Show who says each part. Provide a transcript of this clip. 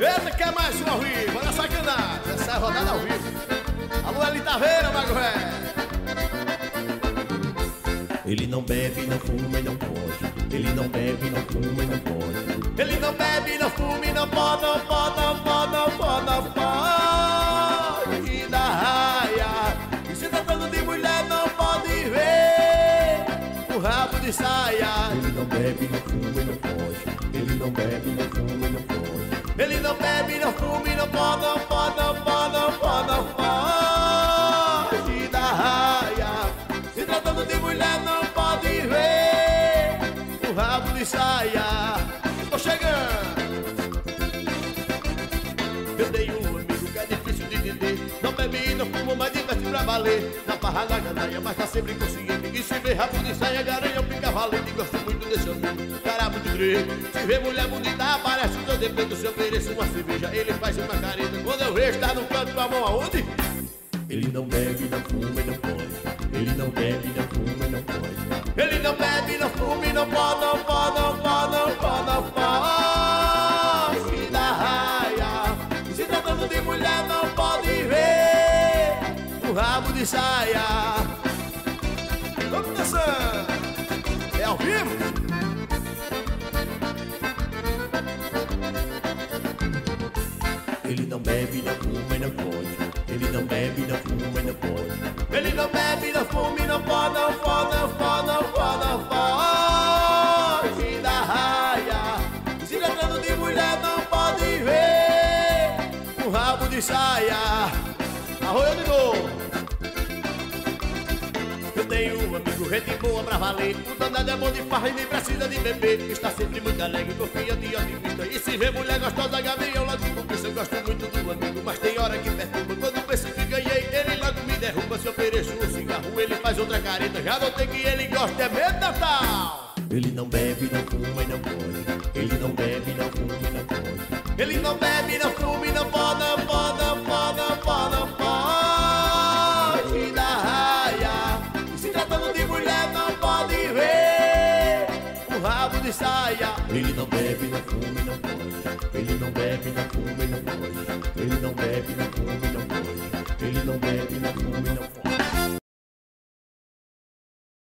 Speaker 1: Eita, quer mais um ao vivo, olha a sacanagem. Essa é a rodada ao vivo. Alô, Eli Taveira, Magoé.
Speaker 2: Ele não bebe, não fuma e não pode. Ele não bebe, não fuma e não pode.
Speaker 1: Ele não bebe, não fuma e não pode, não pode, não pode, não pode, não pode. Da raia. E se tratando de mulher, não pode ver o rabo de saia.
Speaker 2: Ele não bebe, não fuma e não pode. Ele não bebe, não fuma e não pode.
Speaker 1: Ele não bebe, não fuma e não pode, não pode, não pode, não pode, não pode. Da raia. Se tratando de mulher, não pode ver o rabo de saia. Tô chegando. Eu tenho um amigo que é difícil de entender Não bebe, não fuma, mas diverte pra valer Na barra da gandaia, mas tá sempre conseguindo E se vê rabo de saia, garanha, pica valente Gosto muito amigo, cara muito grego Se vê mulher bonita, aparece o seu dependo Se eu ofereço uma cerveja, ele faz uma careta Quando eu vejo, tá no canto com a mão aonde?
Speaker 2: Ele não bebe, não fuma e não pode. Ele não bebe, não fuma e não pode.
Speaker 1: Ele não bebe, não fuma e não pode, não pode, não pode, não pode, não pode Da raia Se tratando de mulher não pode ver O rabo de saia Vamos dançando É ao vivo?
Speaker 2: Ele não bebe, não fuma e não pode. Ele não bebe, não fuma e não pode.
Speaker 1: Ele não bebe, não fuma e não pode, não pode, não pode, não pode, pode. Da raia. Se tratando de mulher não pode ver. O rabo de saia. Arroio de novo. Eu tenho um amigo, gente boa pra valer. O danado é bom de farra e nem precisa de beber. Está sempre muito alegre, confia de otimista E se vê mulher gostosa, gavião outra careta Já notei que ele gosta, é medo tal
Speaker 2: Ele não bebe, não fuma e não pode. Ele não bebe, não fuma e não pode.
Speaker 1: Ele não bebe, não fuma e não pode, não pode, não pode, não pode, não pode Da raia se tratando de mulher não pode ver O rabo de saia
Speaker 2: Ele não bebe, não fuma e não pode. Ele não bebe, não fuma e não pode. Ele não bebe, não fuma e não pode. Ele não bebe, não fuma e não pode.